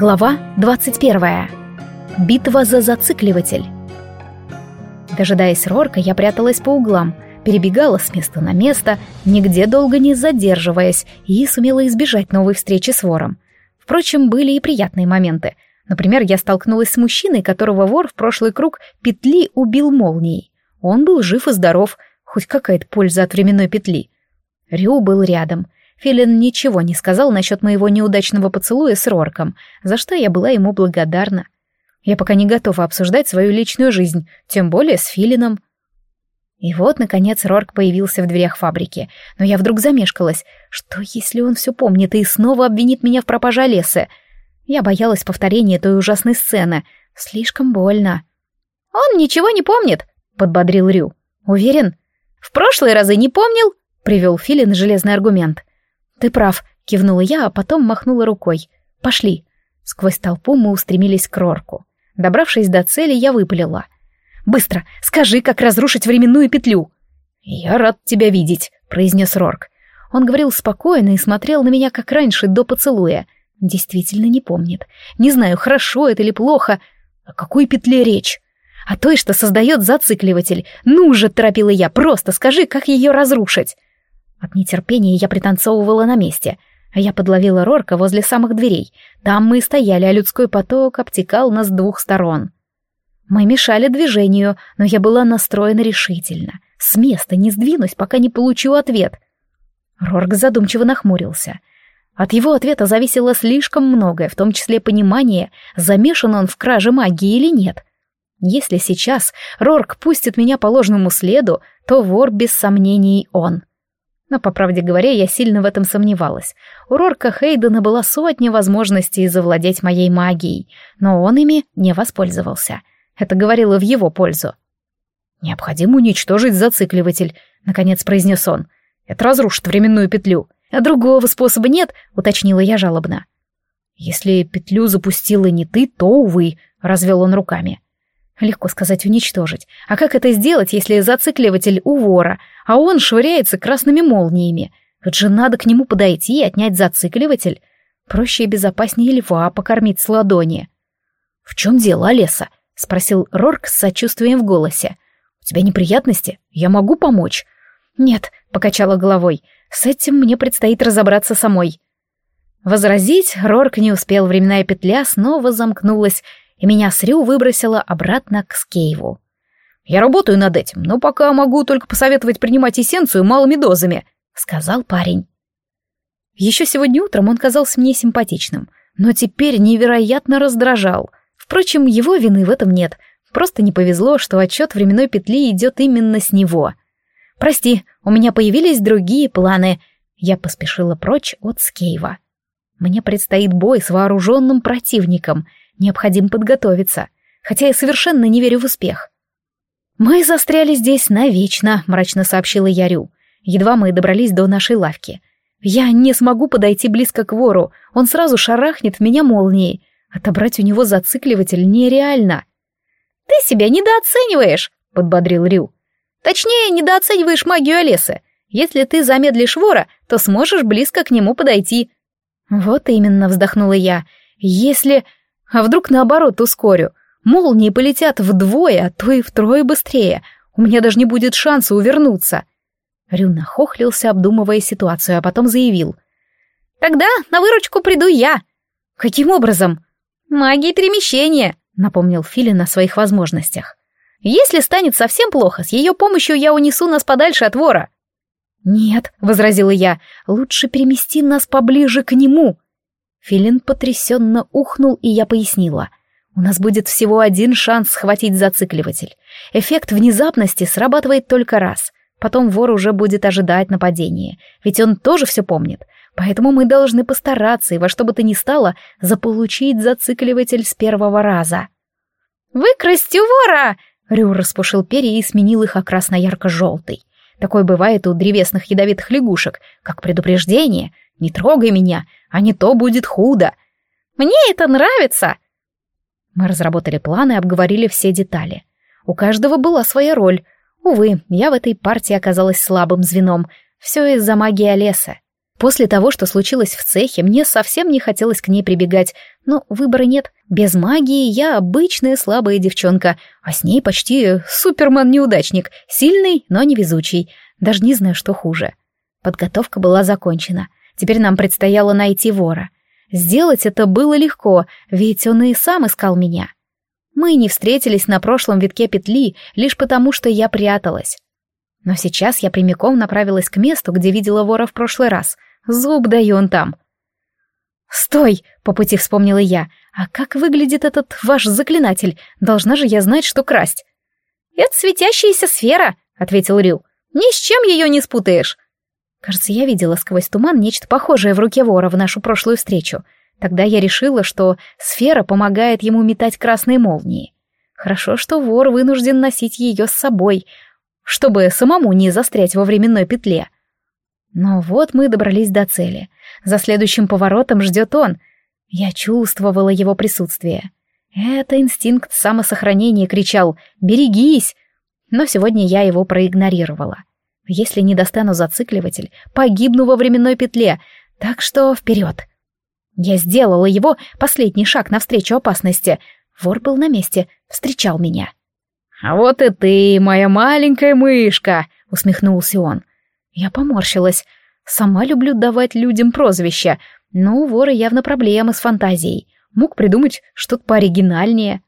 Глава 21. Битва за зацикливатель. Дожидаясь Рорка, я пряталась по углам, перебегала с места на место, нигде долго не задерживаясь, и сумела избежать новой встречи с вором. Впрочем, были и приятные моменты. Например, я столкнулась с мужчиной, которого вор в прошлый круг петли убил молнией. Он был жив и здоров, хоть какая-то польза от временной петли. Рю был рядом — Филин ничего не сказал насчет моего неудачного поцелуя с Рорком, за что я была ему благодарна. Я пока не готова обсуждать свою личную жизнь, тем более с Филином. И вот, наконец, Рорк появился в дверях фабрики, но я вдруг замешкалась. Что, если он все помнит и снова обвинит меня в пропаже Олесы? Я боялась повторения той ужасной сцены. Слишком больно. «Он ничего не помнит», — подбодрил Рю. «Уверен?» «В прошлые разы не помнил», — привел Филин железный аргумент. «Ты прав», — кивнула я, а потом махнула рукой. «Пошли». Сквозь толпу мы устремились к Рорку. Добравшись до цели, я выпалила. «Быстро! Скажи, как разрушить временную петлю!» «Я рад тебя видеть», — произнес Рорк. Он говорил спокойно и смотрел на меня, как раньше, до поцелуя. Действительно не помнит. Не знаю, хорошо это или плохо. О какой петле речь? О той, что создает зацикливатель. Ну же, торопила я, просто скажи, как ее разрушить. От нетерпения я пританцовывала на месте, а я подловила Рорка возле самых дверей. Там мы и стояли, а людской поток обтекал нас с двух сторон. Мы мешали движению, но я была настроена решительно. С места не сдвинусь, пока не получу ответ. Рорк задумчиво нахмурился. От его ответа зависело слишком многое, в том числе понимание, замешан он в краже магии или нет. Если сейчас Рорк пустит меня по ложному следу, то вор без сомнений он. Но, по правде говоря, я сильно в этом сомневалась. У Рорка Хейдена была сотня возможностей завладеть моей магией, но он ими не воспользовался. Это говорило в его пользу. «Необходимо уничтожить зацикливатель», — наконец произнес он. «Это разрушит временную петлю. А другого способа нет», — уточнила я жалобно. «Если петлю запустила не ты, то, увы», — развел он руками. Легко сказать уничтожить. А как это сделать, если зацикливатель у вора, а он швыряется красными молниями? Вот же надо к нему подойти и отнять зацикливатель. Проще и безопаснее льва покормить с ладони. «В чем дело, Олеса?» — спросил Рорк с сочувствием в голосе. «У тебя неприятности? Я могу помочь?» «Нет», — покачала головой, — «с этим мне предстоит разобраться самой». Возразить Рорк не успел, временная петля снова замкнулась, и меня с Рю выбросило обратно к Скейву. «Я работаю над этим, но пока могу только посоветовать принимать эссенцию малыми дозами», — сказал парень. Еще сегодня утром он казался мне симпатичным, но теперь невероятно раздражал. Впрочем, его вины в этом нет. Просто не повезло, что отчет временной петли идет именно с него. «Прости, у меня появились другие планы». Я поспешила прочь от Скейва. Мне предстоит бой с вооруженным противником — Необходимо подготовиться, хотя я совершенно не верю в успех. «Мы застряли здесь навечно», — мрачно сообщила Ярю. Едва мы добрались до нашей лавки. «Я не смогу подойти близко к вору, он сразу шарахнет в меня молнией. Отобрать у него зацикливатель нереально». «Ты себя недооцениваешь», — подбодрил Рю. «Точнее, недооцениваешь магию Олесы. Если ты замедлишь вора, то сможешь близко к нему подойти». «Вот именно», — вздохнула я. «Если...» А вдруг наоборот ускорю? Молнии полетят вдвое, а то и втрое быстрее. У меня даже не будет шанса увернуться. Рю нахохлился, обдумывая ситуацию, а потом заявил. «Тогда на выручку приду я». «Каким образом?» «Магией перемещения», — напомнил Филин о своих возможностях. «Если станет совсем плохо, с ее помощью я унесу нас подальше от вора». «Нет», — возразила я, — «лучше перемести нас поближе к нему». Филин потрясенно ухнул, и я пояснила. У нас будет всего один шанс схватить зацикливатель. Эффект внезапности срабатывает только раз. Потом вор уже будет ожидать нападения, ведь он тоже все помнит. Поэтому мы должны постараться и во что бы то ни стало заполучить зацикливатель с первого раза. «Выкрасть у вора!» Рю распушил перья и сменил их окрас на ярко-желтый. Такое бывает у древесных ядовитых лягушек, как предупреждение. «Не трогай меня, а не то будет худо. Мне это нравится!» Мы разработали планы и обговорили все детали. У каждого была своя роль. Увы, я в этой партии оказалась слабым звеном. Все из-за магии леса. После того, что случилось в цехе, мне совсем не хотелось к ней прибегать, но выбора нет. Без магии я обычная слабая девчонка, а с ней почти супермен-неудачник, сильный, но невезучий. Даже не знаю, что хуже. Подготовка была закончена. Теперь нам предстояло найти вора. Сделать это было легко, ведь он и сам искал меня. Мы не встретились на прошлом витке петли лишь потому, что я пряталась. Но сейчас я прямиком направилась к месту, где видела вора в прошлый раз — Зуб даю он там. «Стой!» — по пути вспомнила я. «А как выглядит этот ваш заклинатель? Должна же я знать, что красть». «Это светящаяся сфера», — ответил Рю. «Ни с чем ее не спутаешь». Кажется, я видела сквозь туман нечто похожее в руке вора в нашу прошлую встречу. Тогда я решила, что сфера помогает ему метать красные молнии. Хорошо, что вор вынужден носить ее с собой, чтобы самому не застрять во временной петле. Но вот мы добрались до цели. За следующим поворотом ждет он. Я чувствовала его присутствие. Это инстинкт самосохранения кричал «Берегись!» Но сегодня я его проигнорировала. Если не достану зацикливатель, погибну во временной петле, так что вперед. Я сделала его последний шаг навстречу опасности. Вор был на месте, встречал меня. «А вот и ты, моя маленькая мышка!» — усмехнулся он. Я поморщилась. Сама люблю давать людям прозвища, но у вора явно проблемы с фантазией. Мог придумать что-то пооригинальнее.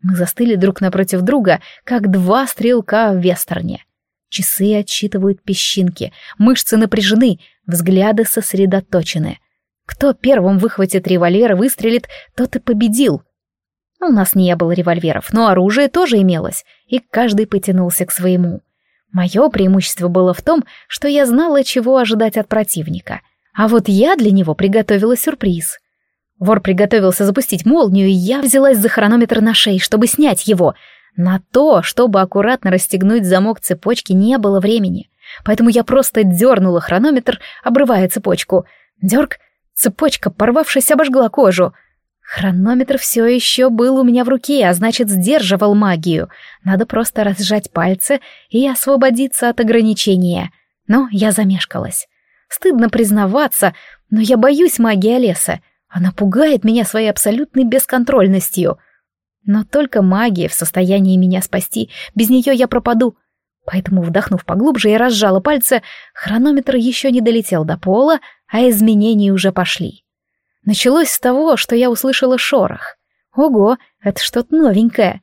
Мы застыли друг напротив друга, как два стрелка в вестерне. Часы отсчитывают песчинки, мышцы напряжены, взгляды сосредоточены. Кто первым выхватит револьвер и выстрелит, тот и победил. У нас не было револьверов, но оружие тоже имелось, и каждый потянулся к своему. Мое преимущество было в том, что я знала, чего ожидать от противника. А вот я для него приготовила сюрприз. Вор приготовился запустить молнию, и я взялась за хронометр на шее, чтобы снять его. На то, чтобы аккуратно расстегнуть замок цепочки, не было времени. Поэтому я просто дернула хронометр, обрывая цепочку. Дерг, цепочка, порвавшись, обожгла кожу — Хронометр все еще был у меня в руке, а значит, сдерживал магию. Надо просто разжать пальцы и освободиться от ограничения. Но я замешкалась. Стыдно признаваться, но я боюсь магии Олеса. Она пугает меня своей абсолютной бесконтрольностью. Но только магия в состоянии меня спасти. Без нее я пропаду. Поэтому, вдохнув поглубже, я разжала пальцы. Хронометр еще не долетел до пола, а изменения уже пошли. Началось с того, что я услышала шорох. Ого, это что-то новенькое.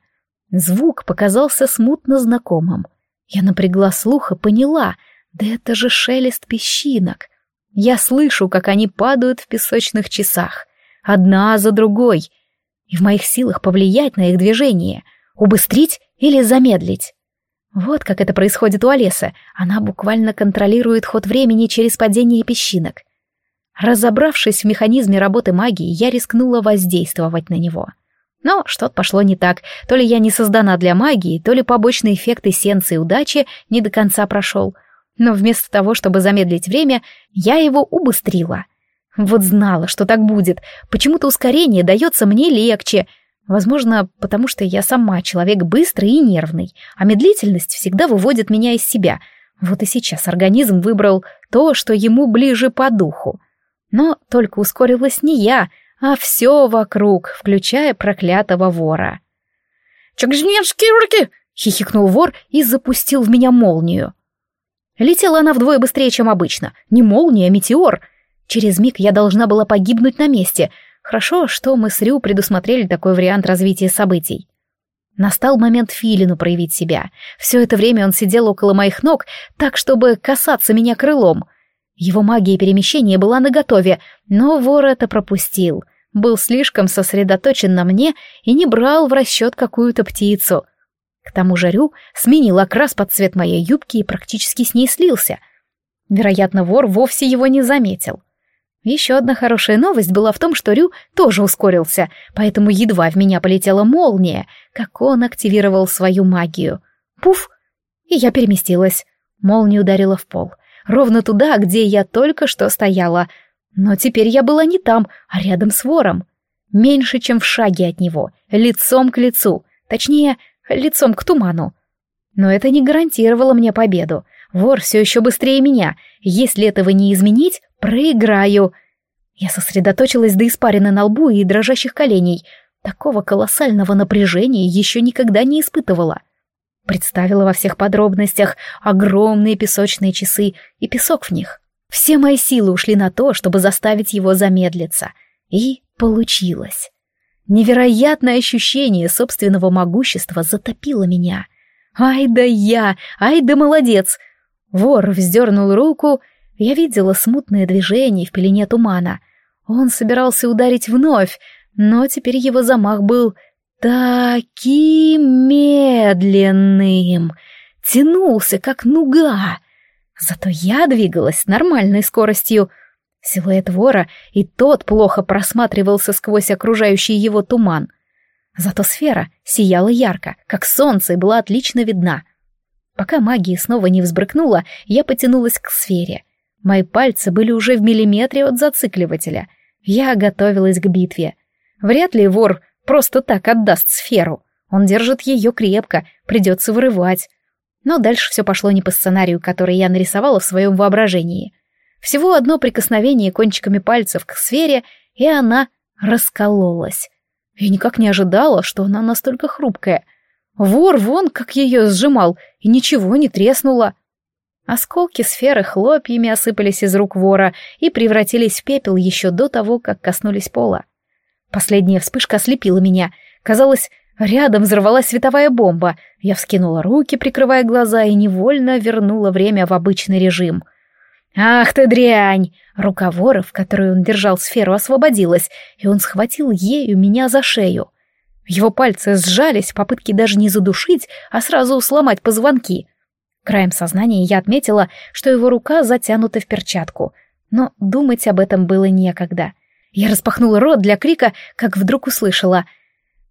Звук показался смутно знакомым. Я напрягла слух и поняла, да это же шелест песчинок. Я слышу, как они падают в песочных часах, одна за другой, и в моих силах повлиять на их движение, убыстрить или замедлить. Вот как это происходит у Олеса. Она буквально контролирует ход времени через падение песчинок. Разобравшись в механизме работы магии, я рискнула воздействовать на него. Но что-то пошло не так. То ли я не создана для магии, то ли побочный эффект эссенции удачи не до конца прошел. Но вместо того, чтобы замедлить время, я его убыстрила. Вот знала, что так будет. Почему-то ускорение дается мне легче. Возможно, потому что я сама человек быстрый и нервный, а медлительность всегда выводит меня из себя. Вот и сейчас организм выбрал то, что ему ближе по духу. Но только ускорилась не я, а все вокруг, включая проклятого вора. «Чагжневские руки!» — хихикнул вор и запустил в меня молнию. Летела она вдвое быстрее, чем обычно. Не молния, а метеор. Через миг я должна была погибнуть на месте. Хорошо, что мы с Рю предусмотрели такой вариант развития событий. Настал момент Филину проявить себя. Все это время он сидел около моих ног, так, чтобы касаться меня крылом. Его магия перемещения была наготове, но вор это пропустил. Был слишком сосредоточен на мне и не брал в расчет какую-то птицу. К тому же Рю сменил окрас под цвет моей юбки и практически с ней слился. Вероятно, вор вовсе его не заметил. Еще одна хорошая новость была в том, что Рю тоже ускорился, поэтому едва в меня полетела молния, как он активировал свою магию. Пуф! И я переместилась. Молния ударила в пол — ровно туда, где я только что стояла. Но теперь я была не там, а рядом с вором. Меньше, чем в шаге от него, лицом к лицу, точнее, лицом к туману. Но это не гарантировало мне победу. Вор все еще быстрее меня. Если этого не изменить, проиграю. Я сосредоточилась до испарины на лбу и дрожащих коленей. Такого колоссального напряжения еще никогда не испытывала. Представила во всех подробностях огромные песочные часы и песок в них. Все мои силы ушли на то, чтобы заставить его замедлиться. И получилось. Невероятное ощущение собственного могущества затопило меня. Ай да я, ай да молодец! Вор вздернул руку, я видела смутное движение в пелене тумана. Он собирался ударить вновь, но теперь его замах был таким медленным, тянулся, как нуга. Зато я двигалась с нормальной скоростью. Силуэт вора и тот плохо просматривался сквозь окружающий его туман. Зато сфера сияла ярко, как солнце, и была отлично видна. Пока магия снова не взбрыкнула, я потянулась к сфере. Мои пальцы были уже в миллиметре от зацикливателя. Я готовилась к битве. Вряд ли вор просто так отдаст сферу. Он держит ее крепко, придется вырывать. Но дальше все пошло не по сценарию, который я нарисовала в своем воображении. Всего одно прикосновение кончиками пальцев к сфере, и она раскололась. Я никак не ожидала, что она настолько хрупкая. Вор вон как ее сжимал, и ничего не треснуло. Осколки сферы хлопьями осыпались из рук вора и превратились в пепел еще до того, как коснулись пола. Последняя вспышка ослепила меня. Казалось, рядом взорвалась световая бомба. Я вскинула руки, прикрывая глаза, и невольно вернула время в обычный режим. «Ах ты дрянь!» Рука вора, в которой он держал сферу, освободилась, и он схватил ею меня за шею. Его пальцы сжались в попытке даже не задушить, а сразу сломать позвонки — Краем сознания я отметила, что его рука затянута в перчатку, но думать об этом было некогда. Я распахнула рот для крика, как вдруг услышала.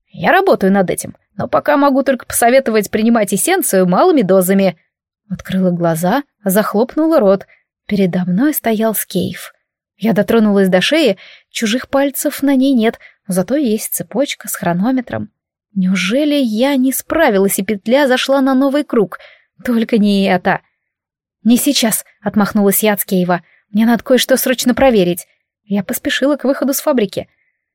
«Я работаю над этим, но пока могу только посоветовать принимать эссенцию малыми дозами». Открыла глаза, захлопнула рот. Передо мной стоял скейф. Я дотронулась до шеи, чужих пальцев на ней нет, зато есть цепочка с хронометром. Неужели я не справилась, и петля зашла на новый круг — только не это. Не сейчас, отмахнулась я. Мне надо кое-что срочно проверить. Я поспешила к выходу с фабрики.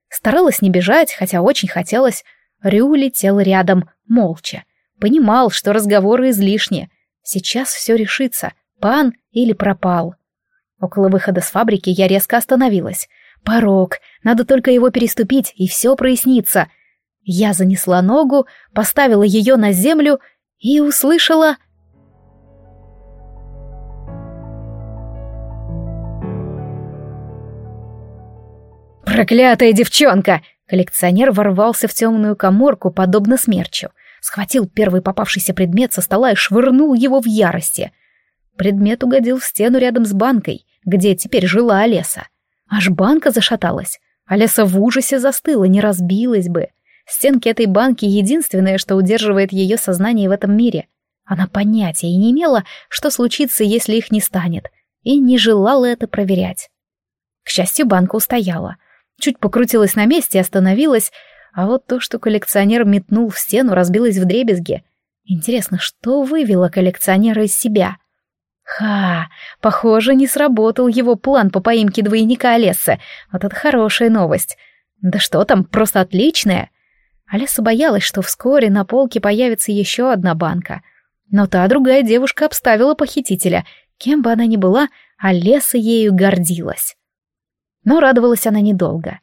Старалась не бежать, хотя очень хотелось. Рю летел рядом, молча. Понимал, что разговоры излишни. Сейчас все решится, пан или пропал. Около выхода с фабрики я резко остановилась. Порог, надо только его переступить, и все прояснится. Я занесла ногу, поставила ее на землю и услышала «Проклятая девчонка!» Коллекционер ворвался в темную коморку, подобно смерчу. Схватил первый попавшийся предмет со стола и швырнул его в ярости. Предмет угодил в стену рядом с банкой, где теперь жила Олеса. Аж банка зашаталась. Олеса в ужасе застыла, не разбилась бы. Стенки этой банки — единственное, что удерживает ее сознание в этом мире. Она понятия не имела, что случится, если их не станет, и не желала это проверять. К счастью, банка устояла — Чуть покрутилась на месте и остановилась, а вот то, что коллекционер метнул в стену, разбилось в дребезги. Интересно, что вывело коллекционера из себя? Ха, похоже, не сработал его план по поимке двойника Олесы. Вот это хорошая новость. Да что там, просто отличная. Олеса боялась, что вскоре на полке появится еще одна банка. Но та другая девушка обставила похитителя. Кем бы она ни была, Олеса ею гордилась. Но радовалась она недолго.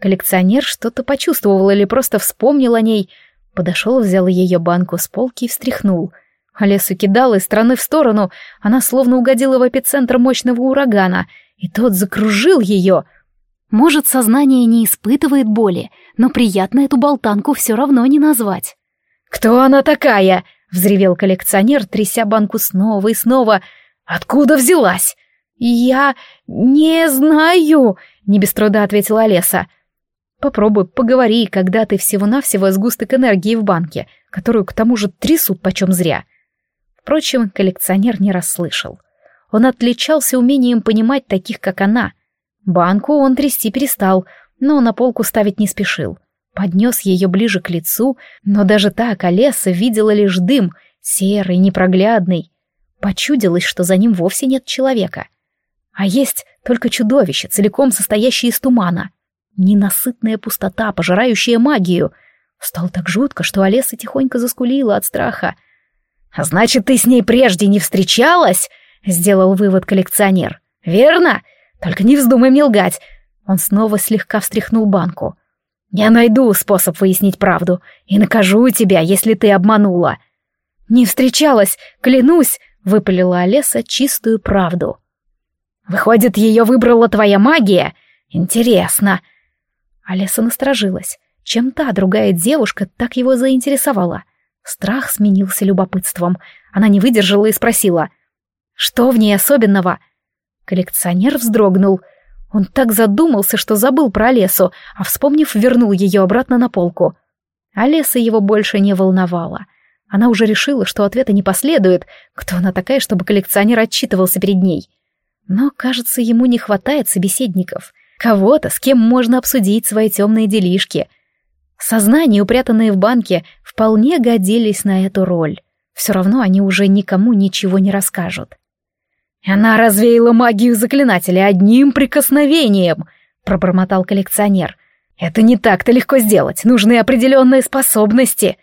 Коллекционер что-то почувствовал или просто вспомнил о ней. Подошел, взял ее банку с полки и встряхнул. Олесу кидал из стороны в сторону, она словно угодила в эпицентр мощного урагана, и тот закружил ее. Может, сознание не испытывает боли, но приятно эту болтанку все равно не назвать. «Кто она такая?» — взревел коллекционер, тряся банку снова и снова. «Откуда взялась?» «Я не знаю», — не без труда ответила Олеса. «Попробуй, поговори, когда ты всего-навсего сгусток энергии в банке, которую к тому же трясут почем зря». Впрочем, коллекционер не расслышал. Он отличался умением понимать таких, как она. Банку он трясти перестал, но на полку ставить не спешил. Поднес ее ближе к лицу, но даже так Олеса видела лишь дым, серый, непроглядный. Почудилось, что за ним вовсе нет человека. А есть только чудовище, целиком состоящее из тумана. Ненасытная пустота, пожирающая магию. Стало так жутко, что Олеса тихонько заскулила от страха. «А значит, ты с ней прежде не встречалась?» — сделал вывод коллекционер. «Верно? Только не вздумай мне лгать». Он снова слегка встряхнул банку. «Я найду способ выяснить правду и накажу тебя, если ты обманула». «Не встречалась, клянусь!» — выпалила Олеса чистую правду. «Выходит, ее выбрала твоя магия? Интересно!» Олеса насторожилась. Чем та другая девушка так его заинтересовала? Страх сменился любопытством. Она не выдержала и спросила. «Что в ней особенного?» Коллекционер вздрогнул. Он так задумался, что забыл про Олесу, а, вспомнив, вернул ее обратно на полку. Олеса его больше не волновала. Она уже решила, что ответа не последует, кто она такая, чтобы коллекционер отчитывался перед ней. Но, кажется, ему не хватает собеседников. Кого-то, с кем можно обсудить свои темные делишки. Сознания, упрятанные в банке, вполне годились на эту роль. Все равно они уже никому ничего не расскажут. «Она развеяла магию заклинателя одним прикосновением», — пробормотал коллекционер. «Это не так-то легко сделать, нужны определенные способности».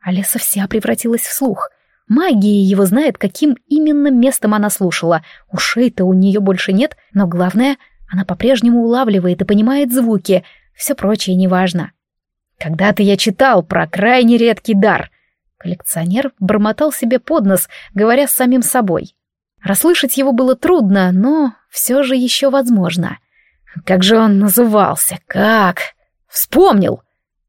Алиса вся превратилась в слух. Магия его знает, каким именно местом она слушала. Ушей-то у нее больше нет, но главное, она по-прежнему улавливает и понимает звуки. Все прочее неважно. Когда-то я читал про крайне редкий дар. Коллекционер бормотал себе под нос, говоря с самим собой. Расслышать его было трудно, но все же еще возможно. Как же он назывался? Как? Вспомнил!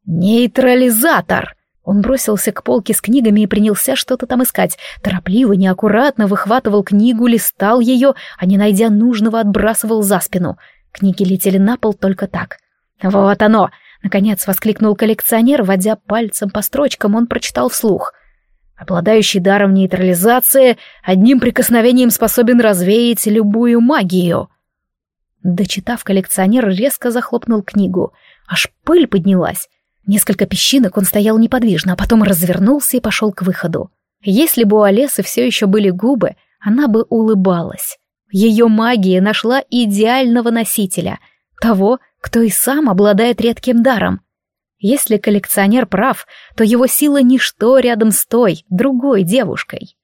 Нейтрализатор! Он бросился к полке с книгами и принялся что-то там искать. Торопливо, неаккуратно выхватывал книгу, листал ее, а не найдя нужного, отбрасывал за спину. Книги летели на пол только так. «Вот оно!» — наконец воскликнул коллекционер, водя пальцем по строчкам, он прочитал вслух. «Обладающий даром нейтрализации одним прикосновением способен развеять любую магию». Дочитав, коллекционер резко захлопнул книгу. Аж пыль поднялась. Несколько песчинок он стоял неподвижно, а потом развернулся и пошел к выходу. Если бы у Олесы все еще были губы, она бы улыбалась. Ее магия нашла идеального носителя, того, кто и сам обладает редким даром. Если коллекционер прав, то его сила ничто рядом с той, другой девушкой.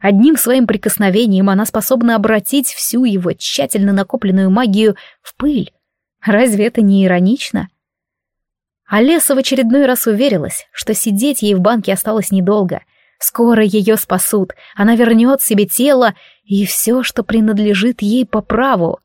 Одним своим прикосновением она способна обратить всю его тщательно накопленную магию в пыль. Разве это не иронично? А Леса в очередной раз уверилась, что сидеть ей в банке осталось недолго. Скоро ее спасут, она вернет себе тело и все, что принадлежит ей по праву.